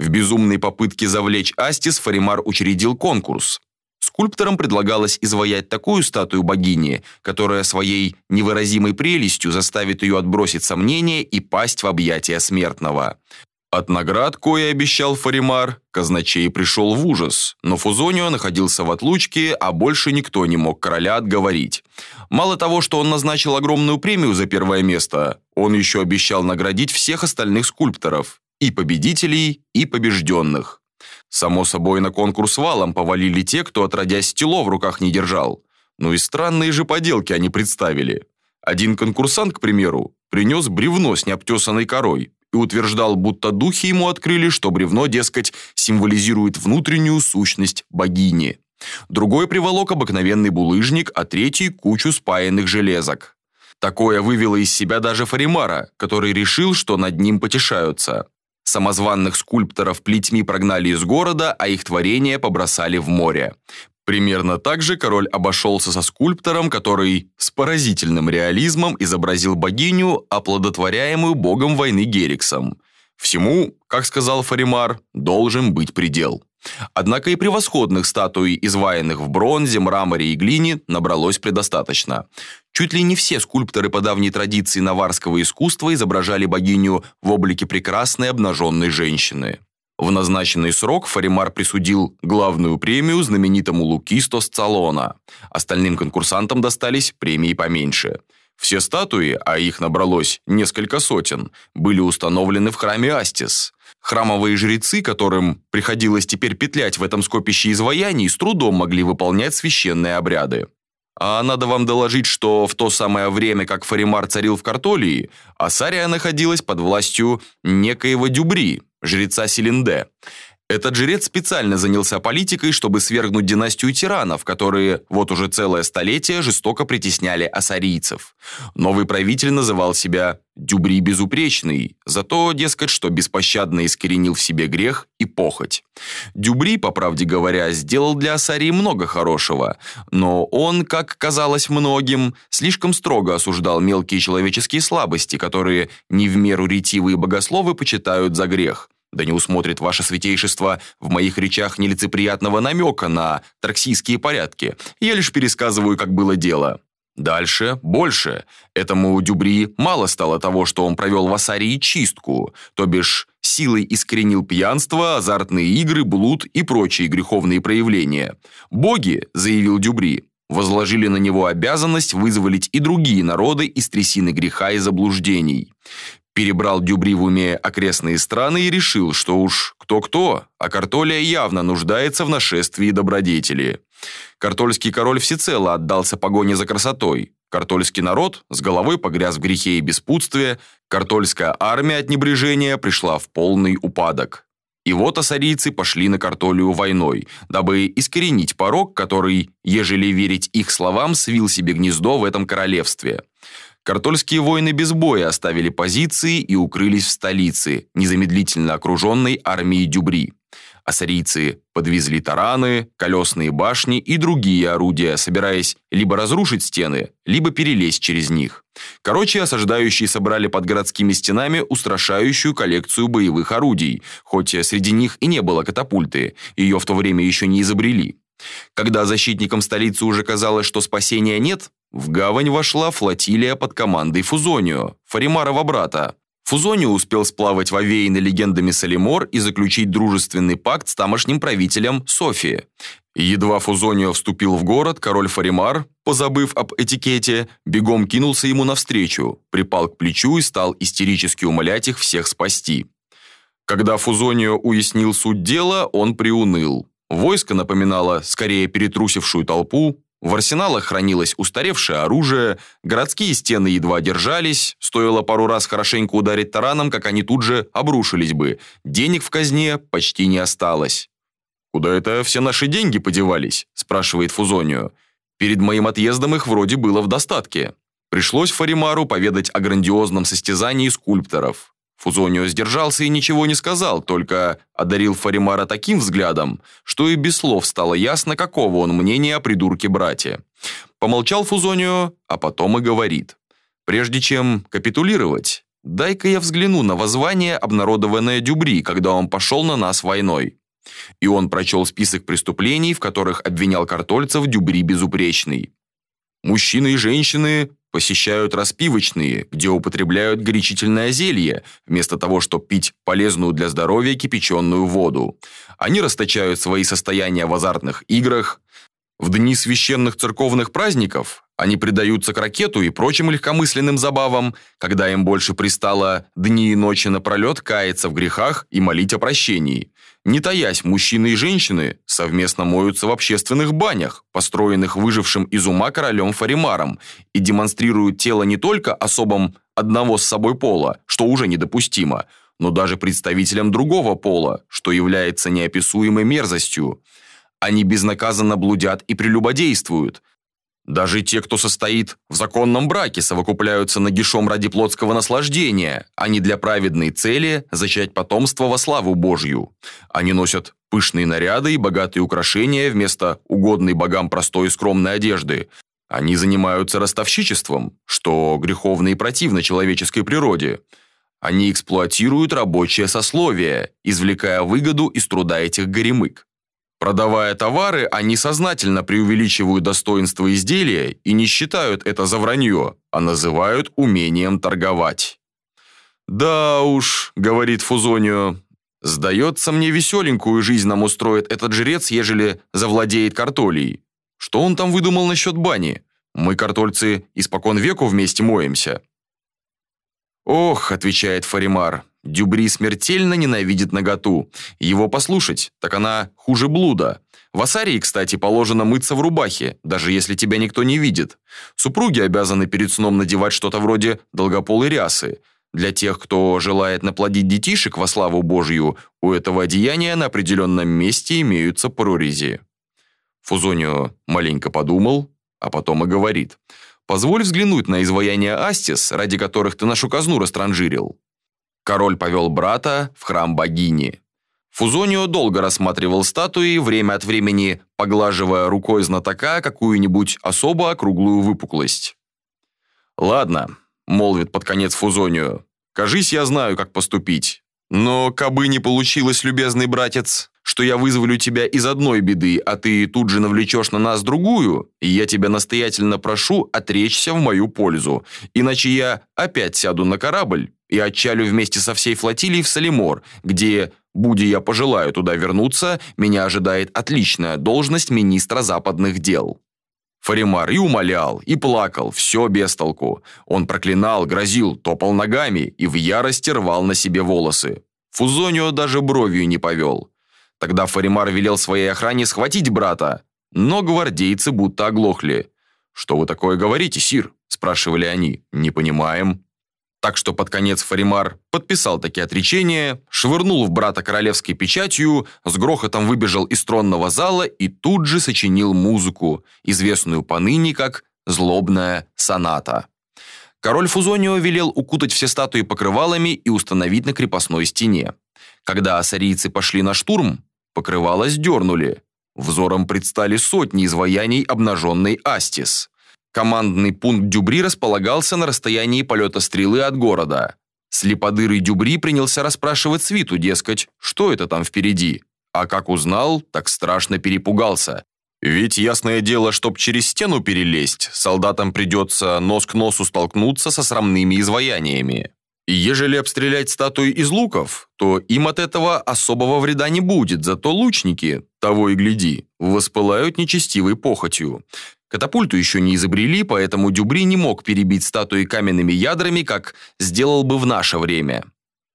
В безумной попытке завлечь Астис Фаримар учредил конкурс. Скульпторам предлагалось изваять такую статую богини, которая своей невыразимой прелестью заставит ее отбросить сомнения и пасть в объятия смертного. От наград, кое обещал Фаримар, казначей пришел в ужас, но Фузонио находился в отлучке, а больше никто не мог короля отговорить. Мало того, что он назначил огромную премию за первое место, он еще обещал наградить всех остальных скульпторов и победителей, и побежденных. Само собой, на конкурс валом повалили те, кто отродясь стело в руках не держал. Ну и странные же поделки они представили. Один конкурсант, к примеру, принес бревно с необтесанной корой и утверждал, будто духи ему открыли, что бревно, дескать, символизирует внутреннюю сущность богини. Другой приволок обыкновенный булыжник, а третий – кучу спаянных железок. Такое вывело из себя даже Фаримара, который решил, что над ним потешаются. Самозванных скульпторов плетьми прогнали из города, а их творения побросали в море. Примерно так же король обошелся со скульптором, который с поразительным реализмом изобразил богиню, оплодотворяемую богом войны Гериксом. Всему, как сказал Фаримар, должен быть предел. Однако и превосходных статуй, изваянных в бронзе, мраморе и глине, набралось предостаточно. Чуть ли не все скульпторы по давней традиции наварского искусства изображали богиню в облике прекрасной обнаженной женщины. В назначенный срок Фаримар присудил главную премию знаменитому Лукисто Сцалона. Остальным конкурсантам достались премии поменьше. Все статуи, а их набралось несколько сотен, были установлены в храме Астис. Храмовые жрецы, которым приходилось теперь петлять в этом скопище изваяний, с трудом могли выполнять священные обряды. А надо вам доложить, что в то самое время, как Фаримар царил в Картолии, Асария находилась под властью некоего Дюбри, жреца Селинде. Этот жрец специально занялся политикой, чтобы свергнуть династию тиранов, которые вот уже целое столетие жестоко притесняли ассарийцев. Новый правитель называл себя «Дюбри безупречный», зато, дескать, что беспощадно искоренил в себе грех и похоть. Дюбри, по правде говоря, сделал для Ассарии много хорошего, но он, как казалось многим, слишком строго осуждал мелкие человеческие слабости, которые не в меру ретивые богословы почитают за грех – да не усмотрит ваше святейшество в моих речах нелицеприятного намека на тарксийские порядки. Я лишь пересказываю, как было дело. Дальше больше. Этому Дюбри мало стало того, что он провел в Асарии чистку, то бишь силой искоренил пьянство, азартные игры, блуд и прочие греховные проявления. «Боги», — заявил Дюбри, возложили на него обязанность вызволить и другие народы из трясины греха и заблуждений. Перебрал Дюбри в уме окрестные страны и решил, что уж кто-кто, а Картолия явно нуждается в нашествии добродетели. Картольский король всецело отдался погоне за красотой. Картольский народ с головой погряз в грехе и беспутстве, картольская армия от небрежения пришла в полный упадок. И вот ассарийцы пошли на Картолию войной, дабы искоренить порог, который, ежели верить их словам, свил себе гнездо в этом королевстве. Картольские воины без боя оставили позиции и укрылись в столице, незамедлительно окруженной армией Дюбри. Ассарийцы подвезли тараны, колесные башни и другие орудия, собираясь либо разрушить стены, либо перелезть через них. Короче, осаждающие собрали под городскими стенами устрашающую коллекцию боевых орудий, хоть среди них и не было катапульты, ее в то время еще не изобрели. Когда защитникам столицы уже казалось, что спасения нет, в гавань вошла флотилия под командой Фузонио, Фаримарова брата. Фузонио успел сплавать в овеянный легендами Салимор и заключить дружественный пакт с тамошним правителем Софии. Едва Фузонио вступил в город, король Фаримар, позабыв об этикете, бегом кинулся ему навстречу, припал к плечу и стал истерически умолять их всех спасти. Когда Фузонио уяснил суть дела, он приуныл. Войско напоминало скорее перетрусившую толпу, в арсеналах хранилось устаревшее оружие, городские стены едва держались, стоило пару раз хорошенько ударить тараном, как они тут же обрушились бы. Денег в казне почти не осталось. «Куда это все наши деньги подевались?» – спрашивает Фузонио. «Перед моим отъездом их вроде было в достатке». Пришлось Фаримару поведать о грандиозном состязании скульпторов. Фузонио сдержался и ничего не сказал, только одарил Фаримара таким взглядом, что и без слов стало ясно, какого он мнения о придурке-брате. Помолчал Фузонио, а потом и говорит. «Прежде чем капитулировать, дай-ка я взгляну на воззвание, обнародованное Дюбри, когда он пошел на нас войной». И он прочел список преступлений, в которых обвинял картольцев Дюбри безупречный. Мужчины и женщины посещают распивочные, где употребляют горячительное зелье, вместо того, чтобы пить полезную для здоровья кипяченую воду. Они расточают свои состояния в азартных играх. В дни священных церковных праздников Они предаются крокету и прочим легкомысленным забавам, когда им больше пристало дни и ночи напролет каяться в грехах и молить о прощении. Не таясь, мужчины и женщины совместно моются в общественных банях, построенных выжившим из ума королем Фаримаром, и демонстрируют тело не только особам одного с собой пола, что уже недопустимо, но даже представителям другого пола, что является неописуемой мерзостью. Они безнаказанно блудят и прелюбодействуют, даже те, кто состоит в законном браке, совокупляются нагишом ради плотского наслаждения, а не для праведной цели зачать потомство во славу Божью. Они носят пышные наряды и богатые украшения вместо угодной богам простой и скромной одежды. Они занимаются ростовщичеством, что греховно и противно человеческой природе. Они эксплуатируют рабочее сословие, извлекая выгоду из труда этих горемык. Продавая товары, они сознательно преувеличивают достоинство изделия и не считают это за вранье, а называют умением торговать. «Да уж», — говорит Фузонио, — «сдается мне веселенькую жизнь нам устроит этот жрец, ежели завладеет картолией. Что он там выдумал насчет бани? Мы, картольцы, испокон веку вместе моемся». «Ох», — отвечает Фаримар, Дюбри смертельно ненавидит наготу. Его послушать, так она хуже блуда. В Асарии, кстати, положено мыться в рубахе, даже если тебя никто не видит. Супруги обязаны перед сном надевать что-то вроде долгополой рясы. Для тех, кто желает наплодить детишек во славу Божью, у этого одеяния на определенном месте имеются прорези. Фузонио маленько подумал, а потом и говорит. «Позволь взглянуть на изваяние Астис, ради которых ты нашу казну растранжирил». Король повел брата в храм богини. Фузонио долго рассматривал статуи, время от времени поглаживая рукой знатока какую-нибудь особо округлую выпуклость. «Ладно», — молвит под конец Фузонио, — «кажись, я знаю, как поступить. Но кабы не получилось, любезный братец, что я вызволю тебя из одной беды, а ты тут же навлечешь на нас другую, я тебя настоятельно прошу отречься в мою пользу, иначе я опять сяду на корабль и отчалю вместе со всей флотилией в Салимор, где, будь я пожелаю туда вернуться, меня ожидает отличная должность министра западных дел». Фаримар и умолял, и плакал, все без толку. Он проклинал, грозил, топал ногами и в ярости рвал на себе волосы. Фузонио даже бровью не повел. Тогда Фаримар велел своей охране схватить брата, но гвардейцы будто оглохли. «Что вы такое говорите, сир?» – спрашивали они. «Не понимаем». Так что под конец Фаримар подписал такие отречения, швырнул в брата королевской печатью, с грохотом выбежал из тронного зала и тут же сочинил музыку, известную поныне как «Злобная соната». Король Фузонио велел укутать все статуи покрывалами и установить на крепостной стене. Когда ассарийцы пошли на штурм, покрывало сдернули. Взором предстали сотни изваяний обнаженной Астис. Командный пункт Дюбри располагался на расстоянии полета стрелы от города. Слеподырый Дюбри принялся расспрашивать свиту, дескать, что это там впереди. А как узнал, так страшно перепугался. Ведь ясное дело, чтоб через стену перелезть, солдатам придется нос к носу столкнуться со срамными изваяниями. Ежели обстрелять статуи из луков, то им от этого особого вреда не будет, зато лучники, того и гляди, воспылают нечестивой похотью. Катапульту еще не изобрели, поэтому Дюбри не мог перебить статуи каменными ядрами, как сделал бы в наше время.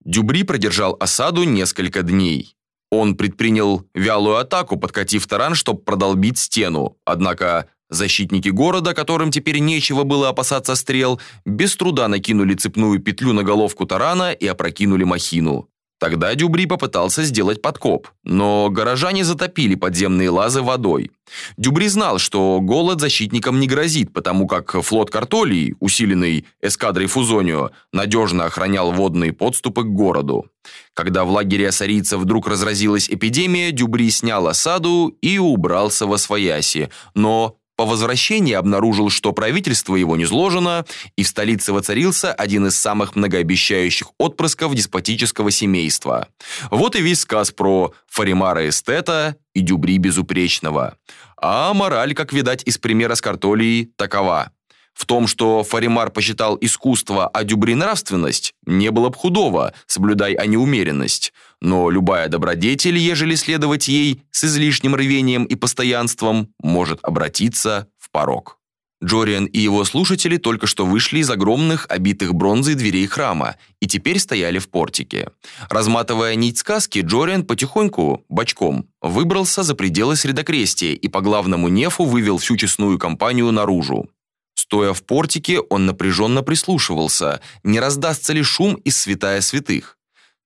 Дюбри продержал осаду несколько дней. Он предпринял вялую атаку, подкатив таран, чтобы продолбить стену. Однако защитники города, которым теперь нечего было опасаться стрел, без труда накинули цепную петлю на головку тарана и опрокинули махину. Тогда Дюбри попытался сделать подкоп, но горожане затопили подземные лазы водой. Дюбри знал, что голод защитникам не грозит, потому как флот Картолии, усиленный эскадрой Фузонио, надежно охранял водные подступы к городу. Когда в лагере ассарийцев вдруг разразилась эпидемия, Дюбри снял осаду и убрался во свояси, но по возвращении обнаружил, что правительство его не сложено, и в столице воцарился один из самых многообещающих отпрысков деспотического семейства. Вот и весь сказ про Фаримара Эстета и Дюбри Безупречного. А мораль, как видать из примера с картолией, такова. В том, что Фаримар посчитал искусство, а Дюбри нравственность, не было б худого, соблюдай они умеренность. Но любая добродетель, ежели следовать ей с излишним рвением и постоянством, может обратиться в порог. Джориан и его слушатели только что вышли из огромных, обитых бронзой дверей храма и теперь стояли в портике. Разматывая нить сказки, Джориан потихоньку, бочком, выбрался за пределы средокрестия и по главному нефу вывел всю честную компанию наружу. Стоя в портике, он напряженно прислушивался, не раздастся ли шум из святая святых.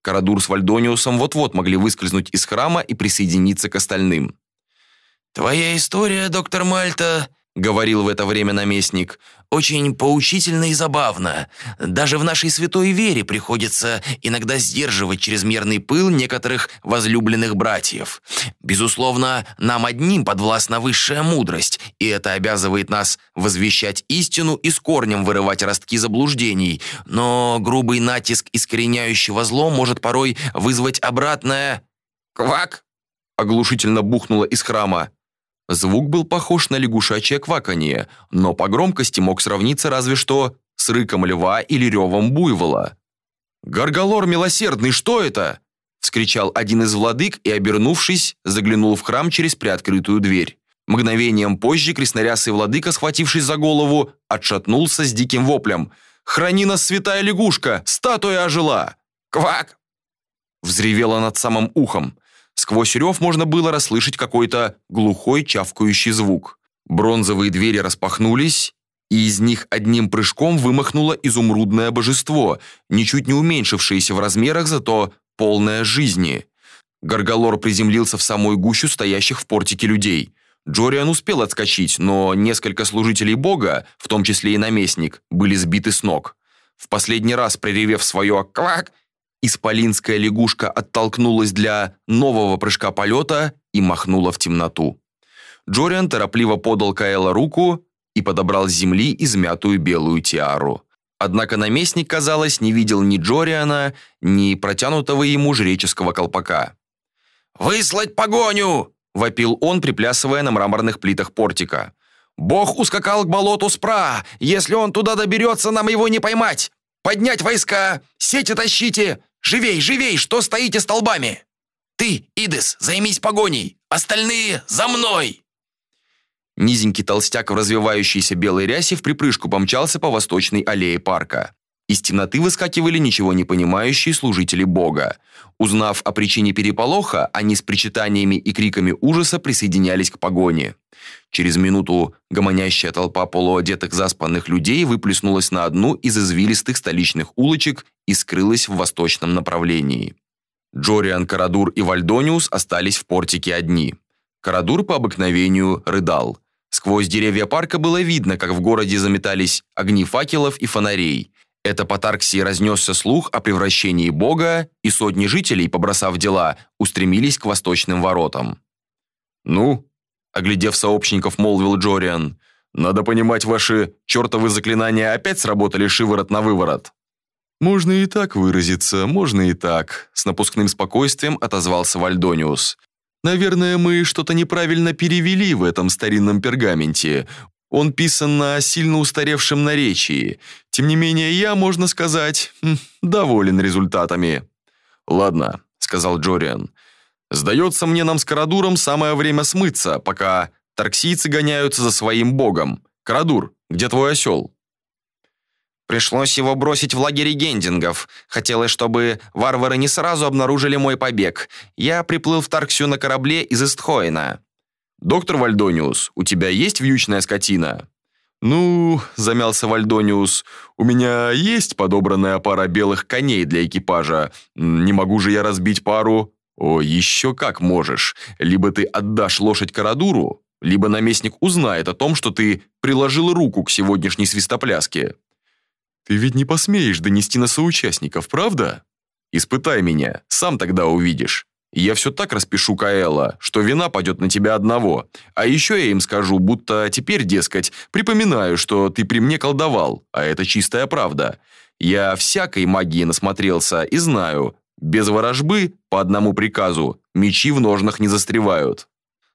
Карадур с Вальдониусом вот-вот могли выскользнуть из храма и присоединиться к остальным. «Твоя история, доктор Мальта, говорил в это время наместник, очень поучительно и забавно. Даже в нашей святой вере приходится иногда сдерживать чрезмерный пыл некоторых возлюбленных братьев. Безусловно, нам одним подвластна высшая мудрость, и это обязывает нас возвещать истину и с корнем вырывать ростки заблуждений. Но грубый натиск искореняющего зло может порой вызвать обратное «Квак!» оглушительно бухнуло из храма. Звук был похож на лягушачье кваканье, но по громкости мог сравниться разве что с рыком льва или ревом буйвола. «Гаргалор милосердный, что это?» – вскричал один из владык и, обернувшись, заглянул в храм через приоткрытую дверь. Мгновением позже краснорясый владыка, схватившись за голову, отшатнулся с диким воплем. «Храни нас, святая лягушка! Статуя ожила!» «Квак!» Взревела над самым ухом. Сквозь рев можно было расслышать какой-то глухой чавкающий звук. Бронзовые двери распахнулись, и из них одним прыжком вымахнуло изумрудное божество, ничуть не уменьшившееся в размерах, зато полное жизни. Гаргалор приземлился в самую гущу стоящих в портике людей. Джориан успел отскочить, но несколько служителей бога, в том числе и наместник, были сбиты с ног. В последний раз проревев свое «квак», Исполинская лягушка оттолкнулась для нового прыжка полета и махнула в темноту. Джориан торопливо подал Каэла руку и подобрал с земли измятую белую тиару. Однако наместник, казалось, не видел ни Джориана, ни протянутого ему жреческого колпака. «Выслать погоню!» – вопил он, приплясывая на мраморных плитах портика. «Бог ускакал к болоту Спра! Если он туда доберется, нам его не поймать! Поднять войска! Сети тащите! Живей, живей, что стоите столбами? Ты, Идес, займись погоней, остальные за мной!» Низенький толстяк в развивающейся белой рясе в припрыжку помчался по восточной аллее парка. Из темноты выскакивали ничего не понимающие служители Бога. Узнав о причине переполоха, они с причитаниями и криками ужаса присоединялись к погоне. Через минуту гомонящая толпа полуодетых заспанных людей выплеснулась на одну из извилистых столичных улочек и скрылась в восточном направлении. Джориан, Карадур и Вальдониус остались в портике одни. Карадур по обыкновению рыдал. Сквозь деревья парка было видно, как в городе заметались огни факелов и фонарей. Это по Тарксии разнесся слух о превращении бога, и сотни жителей, побросав дела, устремились к восточным воротам. «Ну, оглядев сообщников, молвил Джориан. «Надо понимать, ваши чертовы заклинания опять сработали шиворот на выворот». «Можно и так выразиться, можно и так», с напускным спокойствием отозвался Вальдониус. «Наверное, мы что-то неправильно перевели в этом старинном пергаменте. Он писан на сильно устаревшем наречии. Тем не менее, я, можно сказать, хм, доволен результатами». «Ладно», — сказал Джориан. Сдается мне нам с Карадуром самое время смыться, пока тарксийцы гоняются за своим богом. Карадур, где твой осел?» Пришлось его бросить в лагере гендингов. Хотелось, чтобы варвары не сразу обнаружили мой побег. Я приплыл в Тарксию на корабле из Истхоина. «Доктор Вальдониус, у тебя есть вьючная скотина?» «Ну, — замялся Вальдониус, — у меня есть подобранная пара белых коней для экипажа. Не могу же я разбить пару...» О, еще как можешь. Либо ты отдашь лошадь Карадуру, либо наместник узнает о том, что ты приложил руку к сегодняшней свистопляске. Ты ведь не посмеешь донести на соучастников, правда? Испытай меня, сам тогда увидишь. Я все так распишу Каэла, что вина падет на тебя одного. А еще я им скажу, будто теперь, дескать, припоминаю, что ты при мне колдовал, а это чистая правда. Я всякой магии насмотрелся и знаю, без ворожбы, по одному приказу, мечи в ножнах не застревают.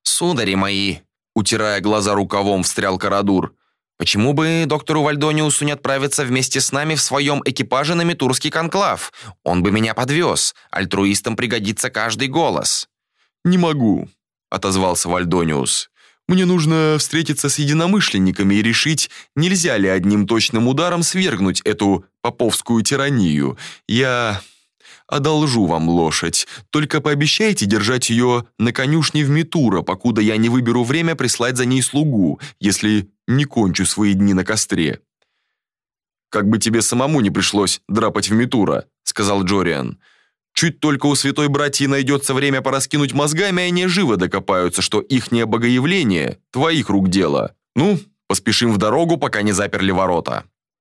«Судари мои!» Утирая глаза рукавом, встрял Карадур. «Почему бы доктору Вальдониусу не отправиться вместе с нами в своем экипаже на Митурский конклав? Он бы меня подвез. Альтруистам пригодится каждый голос». «Не могу», — отозвался Вальдониус. Мне нужно встретиться с единомышленниками и решить, нельзя ли одним точным ударом свергнуть эту поповскую тиранию. Я одолжу вам лошадь, только пообещайте держать ее на конюшне в Митура, покуда я не выберу время прислать за ней слугу, если не кончу свои дни на костре». «Как бы тебе самому не пришлось драпать в Митура», — сказал Джориан. Чуть только у святой братьи найдется время пораскинуть мозгами, они живо докопаются, что ихнее богоявление – твоих рук дело. Ну, поспешим в дорогу, пока не заперли ворота».